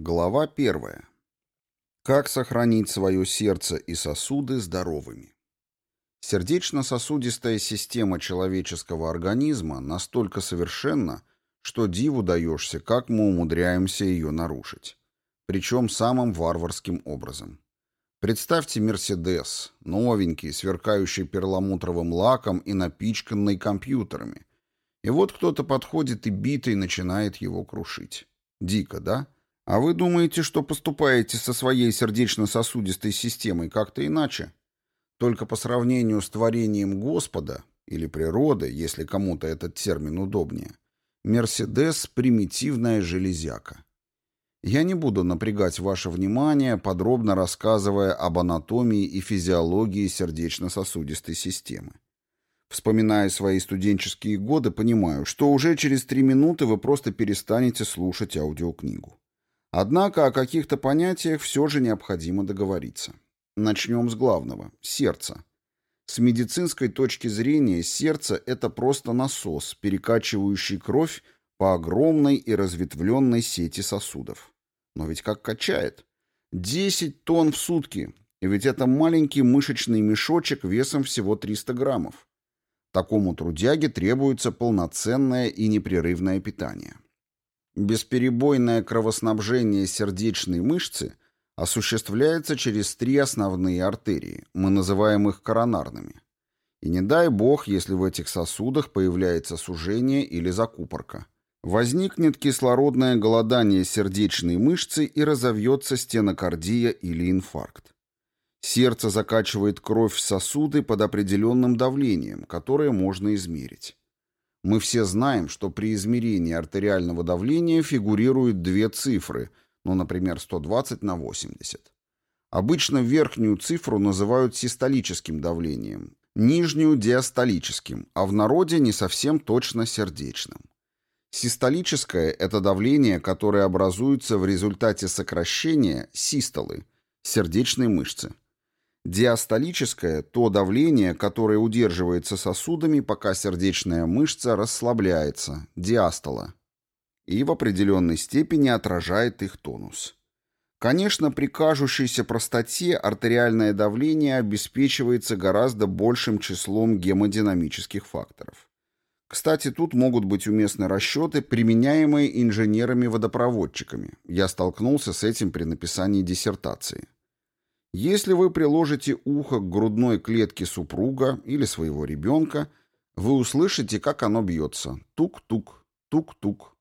Глава первая. Как сохранить свое сердце и сосуды здоровыми? Сердечно-сосудистая система человеческого организма настолько совершенна, что диву даешься, как мы умудряемся ее нарушить. Причем самым варварским образом. Представьте «Мерседес», новенький, сверкающий перламутровым лаком и напичканный компьютерами. И вот кто-то подходит и битый начинает его крушить. Дико, да? А вы думаете, что поступаете со своей сердечно-сосудистой системой как-то иначе? Только по сравнению с творением Господа, или природы, если кому-то этот термин удобнее, Мерседес — примитивная железяка. Я не буду напрягать ваше внимание, подробно рассказывая об анатомии и физиологии сердечно-сосудистой системы. Вспоминая свои студенческие годы, понимаю, что уже через три минуты вы просто перестанете слушать аудиокнигу. Однако о каких-то понятиях все же необходимо договориться. Начнем с главного – сердца. С медицинской точки зрения сердце – это просто насос, перекачивающий кровь по огромной и разветвленной сети сосудов. Но ведь как качает? 10 тонн в сутки, и ведь это маленький мышечный мешочек весом всего 300 граммов. Такому трудяге требуется полноценное и непрерывное питание. Бесперебойное кровоснабжение сердечной мышцы осуществляется через три основные артерии, мы называем их коронарными. И не дай бог, если в этих сосудах появляется сужение или закупорка. Возникнет кислородное голодание сердечной мышцы и разовьется стенокардия или инфаркт. Сердце закачивает кровь в сосуды под определенным давлением, которое можно измерить. Мы все знаем, что при измерении артериального давления фигурируют две цифры, ну, например, 120 на 80. Обычно верхнюю цифру называют систолическим давлением, нижнюю – диастолическим, а в народе не совсем точно сердечным. Систолическое – это давление, которое образуется в результате сокращения систолы, сердечной мышцы. Диастолическое – то давление, которое удерживается сосудами, пока сердечная мышца расслабляется, диастола, и в определенной степени отражает их тонус. Конечно, при кажущейся простоте артериальное давление обеспечивается гораздо большим числом гемодинамических факторов. Кстати, тут могут быть уместны расчеты, применяемые инженерами-водопроводчиками. Я столкнулся с этим при написании диссертации. Если вы приложите ухо к грудной клетке супруга или своего ребенка, вы услышите, как оно бьется. Тук-тук, тук-тук.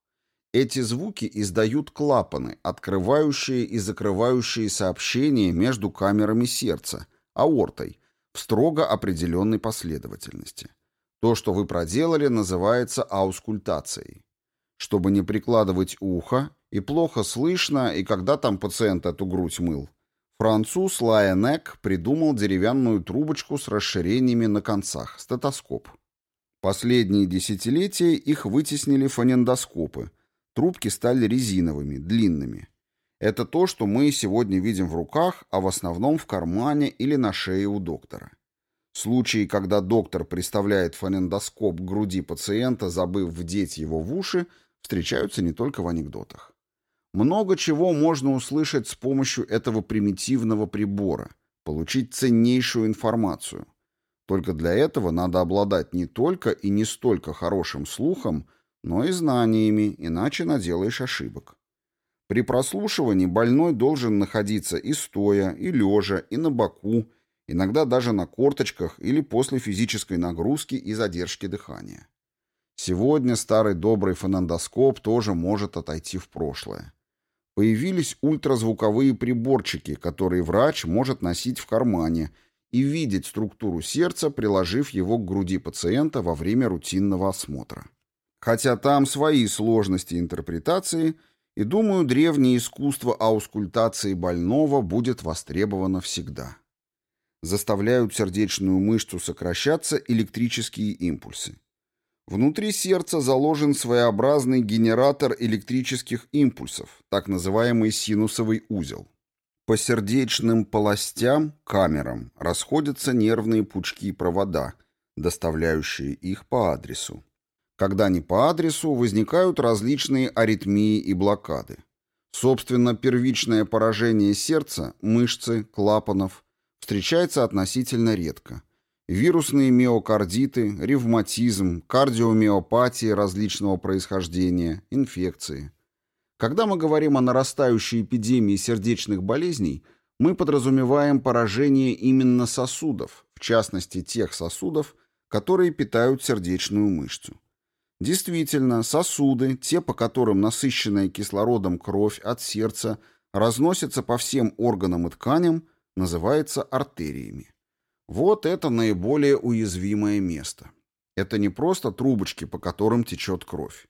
Эти звуки издают клапаны, открывающие и закрывающие сообщения между камерами сердца, аортой, в строго определенной последовательности. То, что вы проделали, называется аускультацией. Чтобы не прикладывать ухо, и плохо слышно, и когда там пациент эту грудь мыл, Француз Лайенек придумал деревянную трубочку с расширениями на концах, стетоскоп. Последние десятилетия их вытеснили фонендоскопы. Трубки стали резиновыми, длинными. Это то, что мы сегодня видим в руках, а в основном в кармане или на шее у доктора. Случаи, когда доктор приставляет фонендоскоп к груди пациента, забыв вдеть его в уши, встречаются не только в анекдотах. Много чего можно услышать с помощью этого примитивного прибора, получить ценнейшую информацию. Только для этого надо обладать не только и не столько хорошим слухом, но и знаниями, иначе наделаешь ошибок. При прослушивании больной должен находиться и стоя, и лежа, и на боку, иногда даже на корточках или после физической нагрузки и задержки дыхания. Сегодня старый добрый фонендоскоп тоже может отойти в прошлое. Появились ультразвуковые приборчики, которые врач может носить в кармане и видеть структуру сердца, приложив его к груди пациента во время рутинного осмотра. Хотя там свои сложности интерпретации, и, думаю, древнее искусство аускультации больного будет востребовано всегда. Заставляют сердечную мышцу сокращаться электрические импульсы. Внутри сердца заложен своеобразный генератор электрических импульсов, так называемый синусовый узел. По сердечным полостям, камерам, расходятся нервные пучки провода, доставляющие их по адресу. Когда не по адресу, возникают различные аритмии и блокады. Собственно, первичное поражение сердца, мышцы, клапанов встречается относительно редко. Вирусные миокардиты, ревматизм, кардиомиопатии различного происхождения, инфекции. Когда мы говорим о нарастающей эпидемии сердечных болезней, мы подразумеваем поражение именно сосудов, в частности тех сосудов, которые питают сердечную мышцу. Действительно, сосуды, те, по которым насыщенная кислородом кровь от сердца разносится по всем органам и тканям, называются артериями. Вот это наиболее уязвимое место. Это не просто трубочки, по которым течет кровь.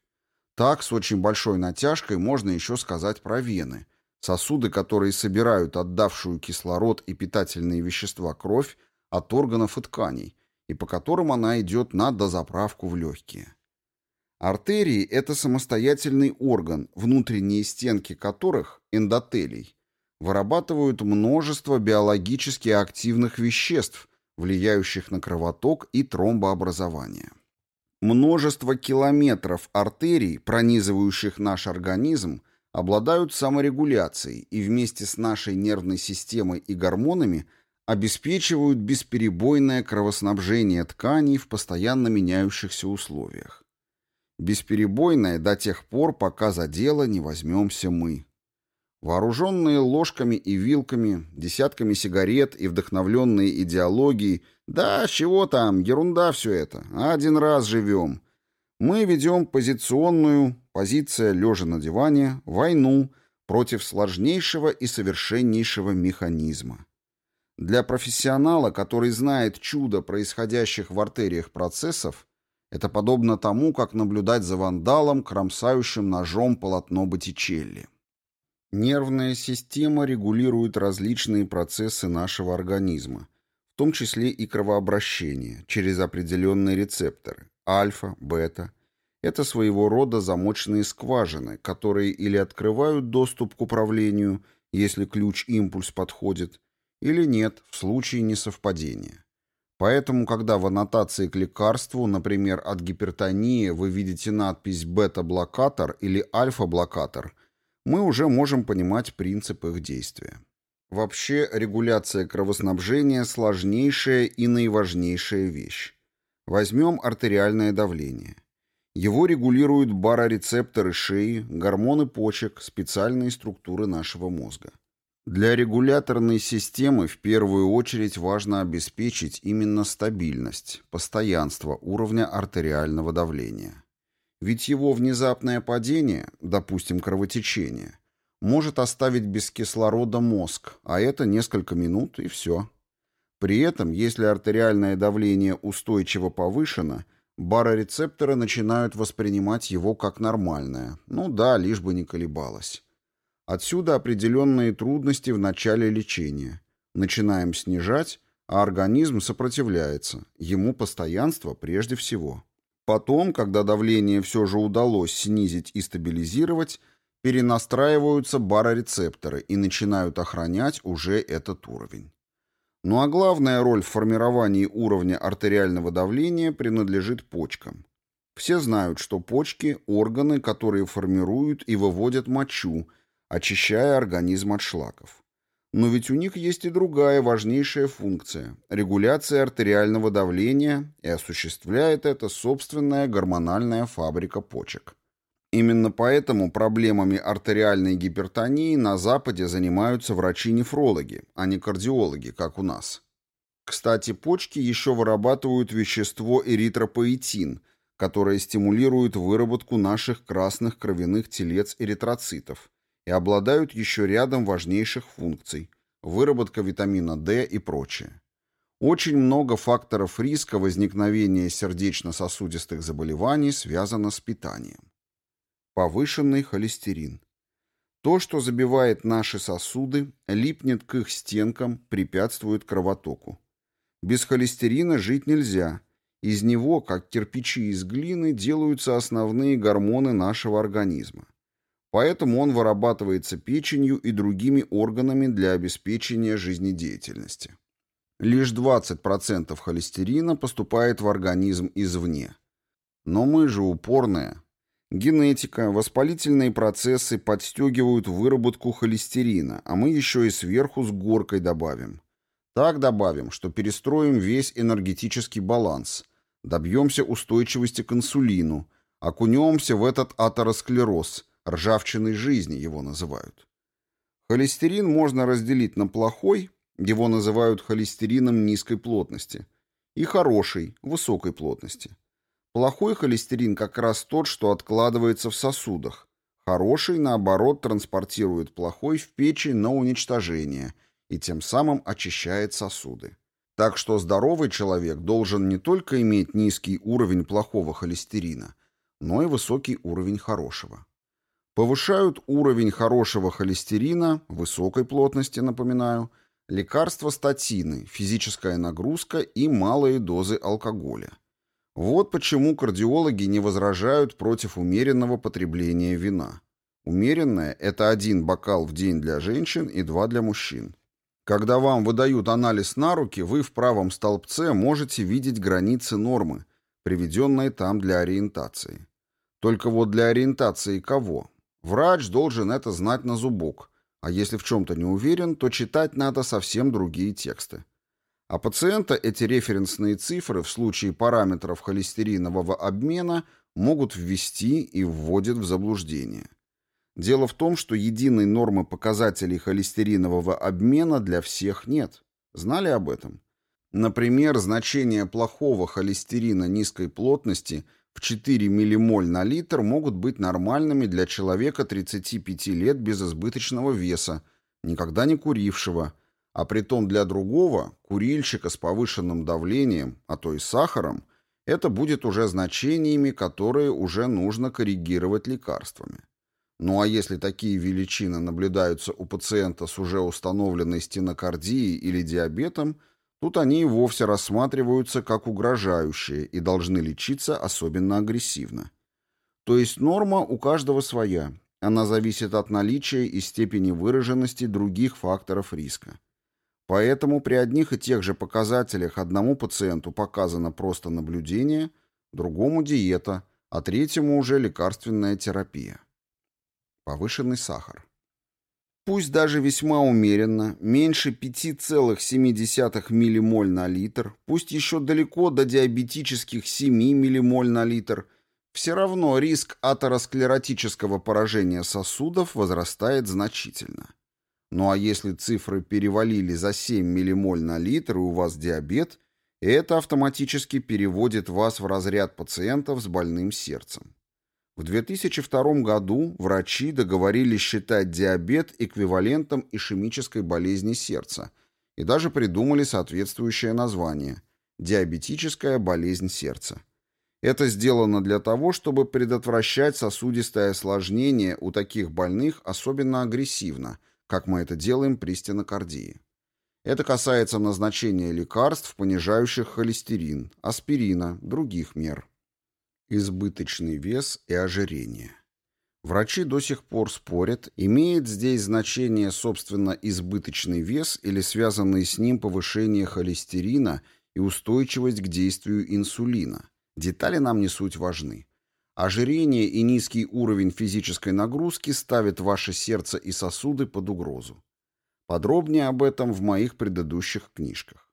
Так, с очень большой натяжкой можно еще сказать про вены, сосуды, которые собирают отдавшую кислород и питательные вещества кровь от органов и тканей, и по которым она идет на дозаправку в легкие. Артерии – это самостоятельный орган, внутренние стенки которых, эндотелий, вырабатывают множество биологически активных веществ, влияющих на кровоток и тромбообразование. Множество километров артерий, пронизывающих наш организм, обладают саморегуляцией и вместе с нашей нервной системой и гормонами обеспечивают бесперебойное кровоснабжение тканей в постоянно меняющихся условиях. Бесперебойное до тех пор, пока за дело не возьмемся мы. Вооруженные ложками и вилками, десятками сигарет и вдохновленные идеологией, да, чего там, ерунда все это, один раз живем. Мы ведем позиционную, позиция лежа на диване, войну против сложнейшего и совершеннейшего механизма. Для профессионала, который знает чудо происходящих в артериях процессов, это подобно тому, как наблюдать за вандалом, кромсающим ножом полотно Боттичелли. Нервная система регулирует различные процессы нашего организма, в том числе и кровообращение, через определенные рецепторы – альфа, бета. Это своего рода замочные скважины, которые или открывают доступ к управлению, если ключ-импульс подходит, или нет, в случае несовпадения. Поэтому, когда в аннотации к лекарству, например, от гипертонии, вы видите надпись «бета-блокатор» или «альфа-блокатор», мы уже можем понимать принцип их действия. Вообще, регуляция кровоснабжения – сложнейшая и наиважнейшая вещь. Возьмем артериальное давление. Его регулируют барорецепторы шеи, гормоны почек, специальные структуры нашего мозга. Для регуляторной системы в первую очередь важно обеспечить именно стабильность, постоянство уровня артериального давления. Ведь его внезапное падение, допустим, кровотечение, может оставить без кислорода мозг, а это несколько минут и все. При этом, если артериальное давление устойчиво повышено, барорецепторы начинают воспринимать его как нормальное. Ну да, лишь бы не колебалось. Отсюда определенные трудности в начале лечения. Начинаем снижать, а организм сопротивляется. Ему постоянство прежде всего. Потом, когда давление все же удалось снизить и стабилизировать, перенастраиваются барорецепторы и начинают охранять уже этот уровень. Ну а главная роль в формировании уровня артериального давления принадлежит почкам. Все знают, что почки – органы, которые формируют и выводят мочу, очищая организм от шлаков. Но ведь у них есть и другая важнейшая функция – регуляция артериального давления, и осуществляет это собственная гормональная фабрика почек. Именно поэтому проблемами артериальной гипертонии на Западе занимаются врачи-нефрологи, а не кардиологи, как у нас. Кстати, почки еще вырабатывают вещество эритропоэтин, которое стимулирует выработку наших красных кровяных телец эритроцитов, и обладают еще рядом важнейших функций – выработка витамина D и прочее. Очень много факторов риска возникновения сердечно-сосудистых заболеваний связано с питанием. Повышенный холестерин. То, что забивает наши сосуды, липнет к их стенкам, препятствует кровотоку. Без холестерина жить нельзя. Из него, как кирпичи из глины, делаются основные гормоны нашего организма. Поэтому он вырабатывается печенью и другими органами для обеспечения жизнедеятельности. Лишь 20% холестерина поступает в организм извне. Но мы же упорные. Генетика, воспалительные процессы подстегивают выработку холестерина, а мы еще и сверху с горкой добавим. Так добавим, что перестроим весь энергетический баланс, добьемся устойчивости к инсулину, окунемся в этот атеросклероз, ржавчиной жизни его называют. Холестерин можно разделить на плохой, его называют холестерином низкой плотности, и хороший, высокой плотности. Плохой холестерин как раз тот, что откладывается в сосудах. Хороший, наоборот, транспортирует плохой в печень на уничтожение и тем самым очищает сосуды. Так что здоровый человек должен не только иметь низкий уровень плохого холестерина, но и высокий уровень хорошего. Повышают уровень хорошего холестерина, высокой плотности, напоминаю, лекарства статины, физическая нагрузка и малые дозы алкоголя. Вот почему кардиологи не возражают против умеренного потребления вина. Умеренное – это один бокал в день для женщин и два для мужчин. Когда вам выдают анализ на руки, вы в правом столбце можете видеть границы нормы, приведенные там для ориентации. Только вот для ориентации кого? Врач должен это знать на зубок, а если в чем-то не уверен, то читать надо совсем другие тексты. А пациента эти референсные цифры в случае параметров холестеринового обмена могут ввести и вводят в заблуждение. Дело в том, что единой нормы показателей холестеринового обмена для всех нет. Знали об этом? Например, значения плохого холестерина низкой плотности в 4 ммоль на литр могут быть нормальными для человека 35 лет без избыточного веса, никогда не курившего, а притом для другого, курильщика с повышенным давлением, а то и сахаром, это будет уже значениями, которые уже нужно коррегировать лекарствами. Ну а если такие величины наблюдаются у пациента с уже установленной стенокардией или диабетом, тут они и вовсе рассматриваются как угрожающие и должны лечиться особенно агрессивно. То есть норма у каждого своя, она зависит от наличия и степени выраженности других факторов риска. Поэтому при одних и тех же показателях одному пациенту показано просто наблюдение, другому диета, а третьему уже лекарственная терапия. Повышенный сахар. Пусть даже весьма умеренно, меньше 5,7 ммоль на литр, пусть еще далеко до диабетических 7 ммоль на литр, все равно риск атеросклеротического поражения сосудов возрастает значительно. Ну а если цифры перевалили за 7 ммоль на литр и у вас диабет, это автоматически переводит вас в разряд пациентов с больным сердцем. В 2002 году врачи договорились считать диабет эквивалентом ишемической болезни сердца и даже придумали соответствующее название – диабетическая болезнь сердца. Это сделано для того, чтобы предотвращать сосудистое осложнение у таких больных особенно агрессивно – как мы это делаем при стенокардии. Это касается назначения лекарств, понижающих холестерин, аспирина, других мер. Избыточный вес и ожирение. Врачи до сих пор спорят, имеет здесь значение, собственно, избыточный вес или связанный с ним повышение холестерина и устойчивость к действию инсулина. Детали нам не суть важны. Ожирение и низкий уровень физической нагрузки ставят ваше сердце и сосуды под угрозу. Подробнее об этом в моих предыдущих книжках.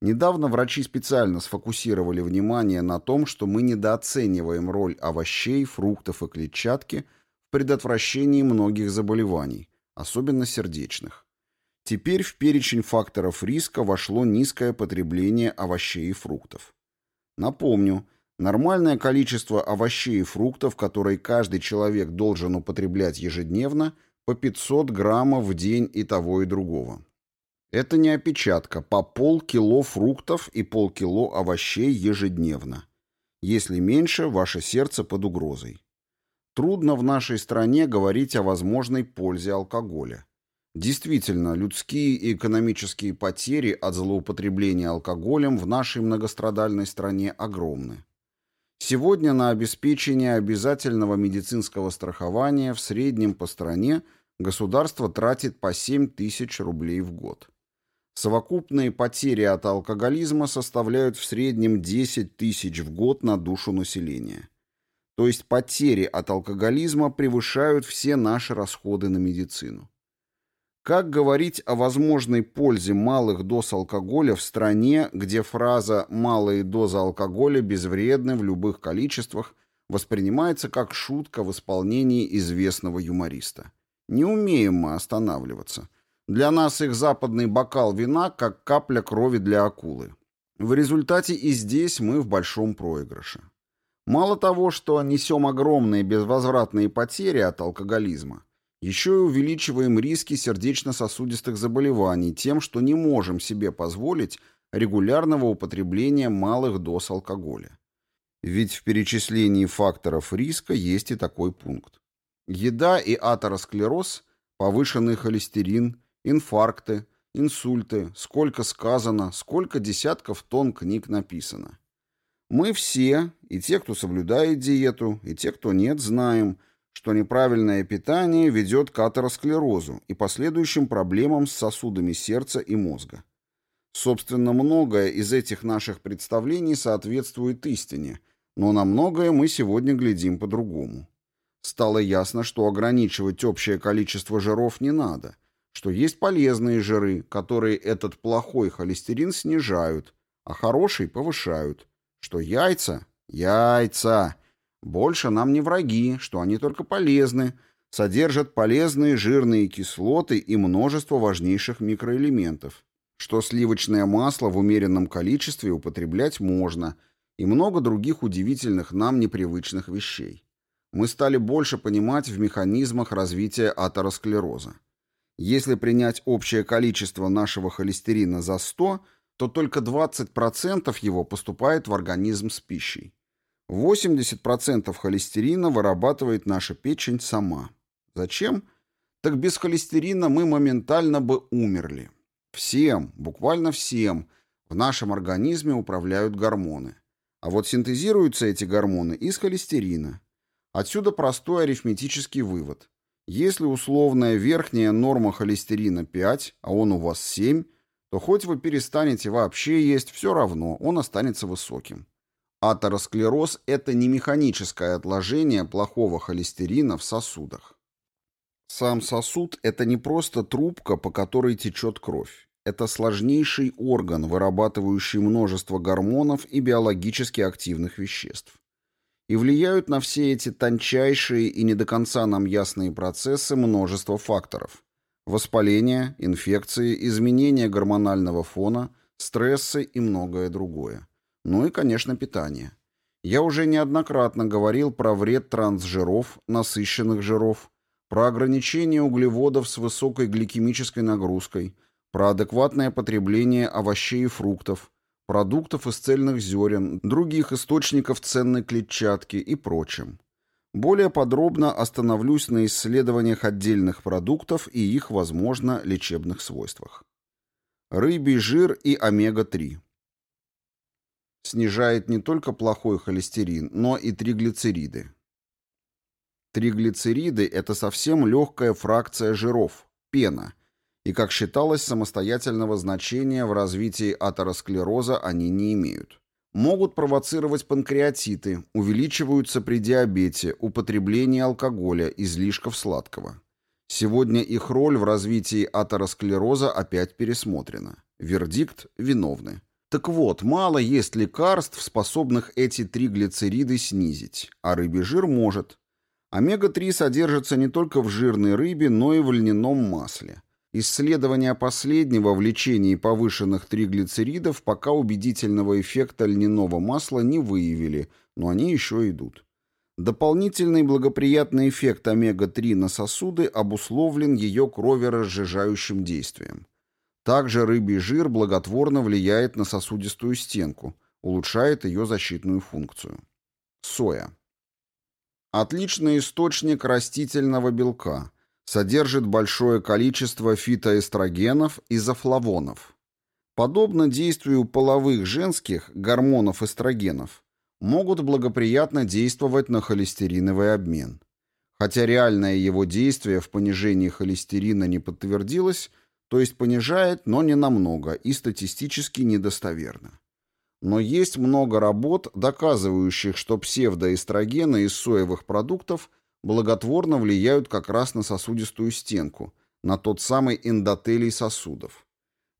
Недавно врачи специально сфокусировали внимание на том, что мы недооцениваем роль овощей, фруктов и клетчатки в предотвращении многих заболеваний, особенно сердечных. Теперь в перечень факторов риска вошло низкое потребление овощей и фруктов. Напомню, Нормальное количество овощей и фруктов, которые каждый человек должен употреблять ежедневно, по 500 граммов в день и того и другого. Это не опечатка, по полкило фруктов и полкило овощей ежедневно. Если меньше, ваше сердце под угрозой. Трудно в нашей стране говорить о возможной пользе алкоголя. Действительно, людские и экономические потери от злоупотребления алкоголем в нашей многострадальной стране огромны. Сегодня на обеспечение обязательного медицинского страхования в среднем по стране государство тратит по 7 тысяч рублей в год. Совокупные потери от алкоголизма составляют в среднем 10 тысяч в год на душу населения. то есть потери от алкоголизма превышают все наши расходы на медицину. Как говорить о возможной пользе малых доз алкоголя в стране, где фраза «малые дозы алкоголя безвредны в любых количествах» воспринимается как шутка в исполнении известного юмориста? Не умеем мы останавливаться. Для нас их западный бокал вина как капля крови для акулы. В результате и здесь мы в большом проигрыше. Мало того, что несем огромные безвозвратные потери от алкоголизма, еще и увеличиваем риски сердечно-сосудистых заболеваний тем, что не можем себе позволить регулярного употребления малых доз алкоголя. Ведь в перечислении факторов риска есть и такой пункт. Еда и атеросклероз, повышенный холестерин, инфаркты, инсульты, сколько сказано, сколько десятков тонн книг написано. Мы все, и те, кто соблюдает диету, и те, кто нет, знаем, что неправильное питание ведет к атеросклерозу и последующим проблемам с сосудами сердца и мозга. Собственно, многое из этих наших представлений соответствует истине, но на многое мы сегодня глядим по-другому. Стало ясно, что ограничивать общее количество жиров не надо, что есть полезные жиры, которые этот плохой холестерин снижают, а хороший повышают, что яйца – яйца – больше нам не враги, что они только полезны, содержат полезные жирные кислоты и множество важнейших микроэлементов, что сливочное масло в умеренном количестве употреблять можно и много других удивительных нам непривычных вещей. Мы стали больше понимать в механизмах развития атеросклероза. Если принять общее количество нашего холестерина за 100, то только 20% его поступает в организм с пищей. 80% холестерина вырабатывает наша печень сама. Зачем? Так без холестерина мы моментально бы умерли. Всем, буквально всем, в нашем организме управляют гормоны. А вот синтезируются эти гормоны из холестерина. Отсюда простой арифметический вывод. Если условная верхняя норма холестерина 5, а он у вас 7, то хоть вы перестанете вообще есть, все равно он останется высоким. Атеросклероз – это не механическое отложение плохого холестерина в сосудах. Сам сосуд – это не просто трубка, по которой течет кровь. Это сложнейший орган, вырабатывающий множество гормонов и биологически активных веществ. И влияют на все эти тончайшие и не до конца нам ясные процессы множество факторов. Воспаление, инфекции, изменения гормонального фона, стрессы и многое другое. Ну и, конечно, питание. Я уже неоднократно говорил про вред трансжиров, насыщенных жиров, про ограничение углеводов с высокой гликемической нагрузкой, про адекватное потребление овощей и фруктов, продуктов из цельных зерен, других источников ценной клетчатки и прочем. Более подробно остановлюсь на исследованиях отдельных продуктов и их, возможно, лечебных свойствах. Рыбий жир и омега-3 снижает не только плохой холестерин, но и триглицериды. Триглицериды – это совсем легкая фракция жиров, пена, и, как считалось, самостоятельного значения в развитии атеросклероза они не имеют. Могут провоцировать панкреатиты, увеличиваются при диабете, употреблении алкоголя, излишков сладкого. Сегодня их роль в развитии атеросклероза опять пересмотрена. Вердикт – виновны. Так вот, мало есть лекарств, способных эти триглицериды снизить, а рыбий жир может. Омега-3 содержится не только в жирной рыбе, но и в льняном масле. Исследования последнего в лечении повышенных триглицеридов пока убедительного эффекта льняного масла не выявили, но они еще идут. Дополнительный благоприятный эффект омега-3 на сосуды обусловлен ее кроверазжижающим действием. Также рыбий жир благотворно влияет на сосудистую стенку, улучшает ее защитную функцию. Соя. Отличный источник растительного белка. Содержит большое количество фитоэстрогенов и зафлавонов. Подобно действию половых женских гормонов эстрогенов, могут благоприятно действовать на холестериновый обмен. Хотя реальное его действие в понижении холестерина не подтвердилось, то есть понижает, но не намного и статистически недостоверно. Но есть много работ, доказывающих, что псевдоэстрогены из соевых продуктов благотворно влияют как раз на сосудистую стенку, на тот самый эндотелий сосудов.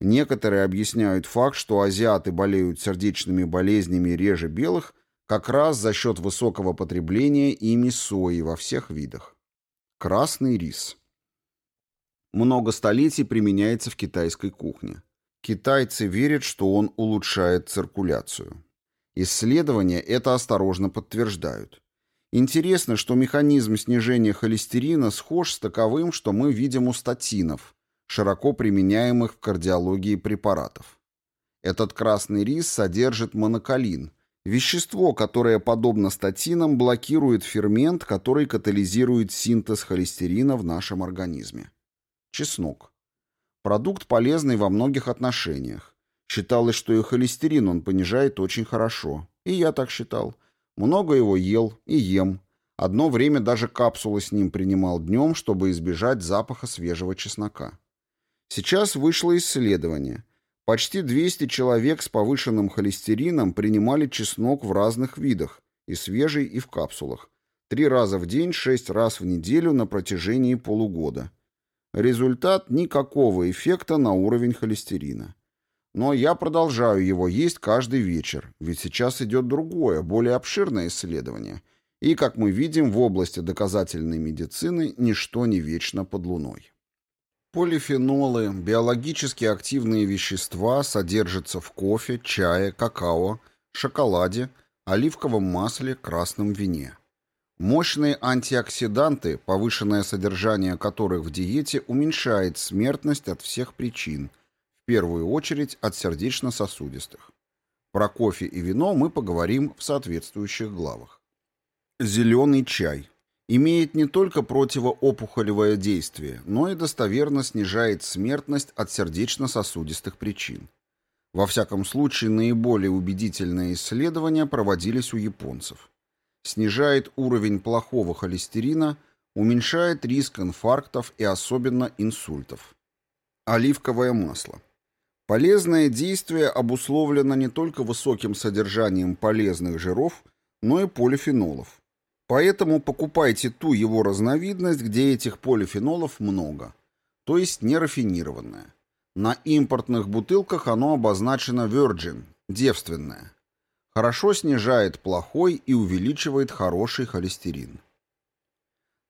Некоторые объясняют факт, что азиаты болеют сердечными болезнями реже белых как раз за счет высокого потребления ими сои во всех видах. Красный рис. Много столетий применяется в китайской кухне. Китайцы верят, что он улучшает циркуляцию. Исследования это осторожно подтверждают. Интересно, что механизм снижения холестерина схож с таковым, что мы видим у статинов, широко применяемых в кардиологии препаратов. Этот красный рис содержит моноколин, вещество, которое, подобно статинам, блокирует фермент, который катализирует синтез холестерина в нашем организме. Чеснок. Продукт полезный во многих отношениях. Считалось, что и холестерин он понижает очень хорошо. И я так считал. Много его ел и ем. Одно время даже капсулы с ним принимал днем, чтобы избежать запаха свежего чеснока. Сейчас вышло исследование. Почти 200 человек с повышенным холестерином принимали чеснок в разных видах, и свежий, и в капсулах. Три раза в день, шесть раз в неделю на протяжении полугода. Результат – никакого эффекта на уровень холестерина. Но я продолжаю его есть каждый вечер, ведь сейчас идет другое, более обширное исследование. И, как мы видим, в области доказательной медицины ничто не вечно под луной. Полифенолы, биологически активные вещества содержатся в кофе, чае, какао, шоколаде, оливковом масле, красном вине. Мощные антиоксиданты, повышенное содержание которых в диете уменьшает смертность от всех причин, первую очередь от сердечно-сосудистых. Про кофе и вино мы поговорим в соответствующих главах. Зеленый чай имеет не только противоопухолевое действие, но и достоверно снижает смертность от сердечно-сосудистых причин. Во всяком случае, наиболее убедительные исследования проводились у японцев снижает уровень плохого холестерина, уменьшает риск инфарктов и особенно инсультов. Оливковое масло. Полезное действие обусловлено не только высоким содержанием полезных жиров, но и полифенолов. Поэтому покупайте ту его разновидность, где этих полифенолов много, то есть нерафинированное. На импортных бутылках оно обозначено Virgin – девственное. Хорошо снижает плохой и увеличивает хороший холестерин.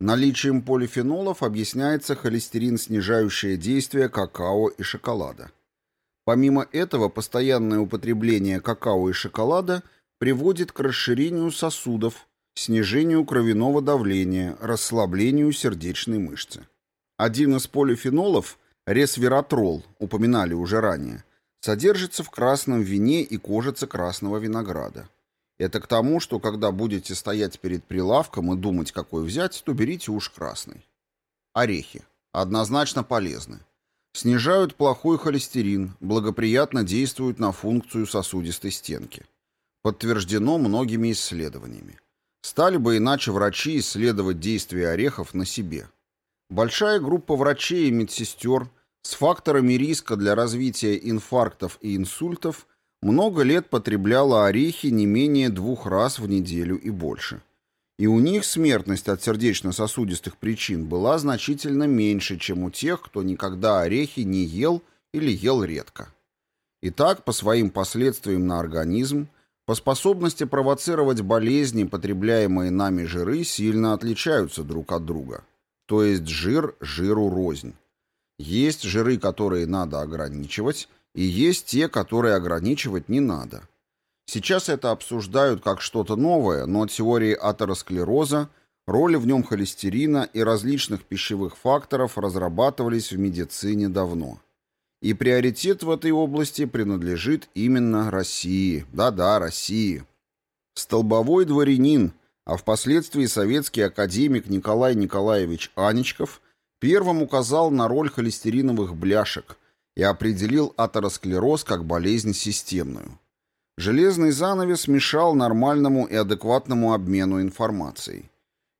Наличием полифенолов объясняется холестерин, снижающее действие какао и шоколада. Помимо этого, постоянное употребление какао и шоколада приводит к расширению сосудов, снижению кровяного давления, расслаблению сердечной мышцы. Один из полифенолов, ресвератрол, упоминали уже ранее, Содержится в красном вине и кожице красного винограда. Это к тому, что когда будете стоять перед прилавком и думать, какой взять, то берите уж красный. Орехи. Однозначно полезны. Снижают плохой холестерин, благоприятно действуют на функцию сосудистой стенки. Подтверждено многими исследованиями. Стали бы иначе врачи исследовать действие орехов на себе. Большая группа врачей и медсестер с факторами риска для развития инфарктов и инсультов много лет потребляла орехи не менее двух раз в неделю и больше. И у них смертность от сердечно-сосудистых причин была значительно меньше, чем у тех, кто никогда орехи не ел или ел редко. Итак, по своим последствиям на организм, по способности провоцировать болезни, потребляемые нами жиры сильно отличаются друг от друга. То есть жир жиру рознь. Есть жиры, которые надо ограничивать, и есть те, которые ограничивать не надо. Сейчас это обсуждают как что-то новое, но теории атеросклероза, роли в нем холестерина и различных пищевых факторов разрабатывались в медицине давно. И приоритет в этой области принадлежит именно России. Да-да, России. Столбовой дворянин, а впоследствии советский академик Николай Николаевич Аничков – Первым указал на роль холестериновых бляшек и определил атеросклероз как болезнь системную. Железный занавес мешал нормальному и адекватному обмену информацией.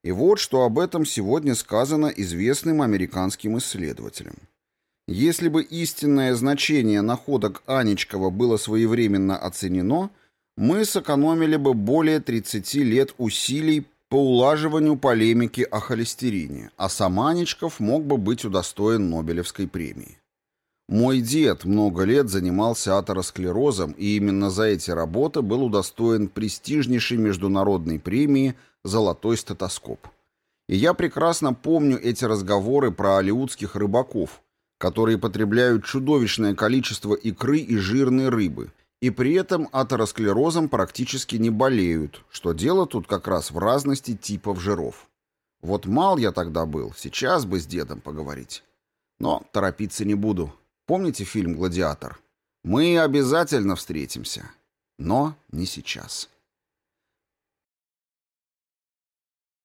И вот что об этом сегодня сказано известным американским исследователям. Если бы истинное значение находок Анечкова было своевременно оценено, мы сэкономили бы более 30 лет усилий по улаживанию полемики о холестерине, а сам Анечков мог бы быть удостоен Нобелевской премии. Мой дед много лет занимался атеросклерозом, и именно за эти работы был удостоен престижнейшей международной премии «Золотой стетоскоп». И я прекрасно помню эти разговоры про алиутских рыбаков, которые потребляют чудовищное количество икры и жирной рыбы, и при этом атеросклерозом практически не болеют, что дело тут как раз в разности типов жиров. Вот мал я тогда был, сейчас бы с дедом поговорить. Но торопиться не буду. Помните фильм «Гладиатор»? Мы обязательно встретимся. Но не сейчас.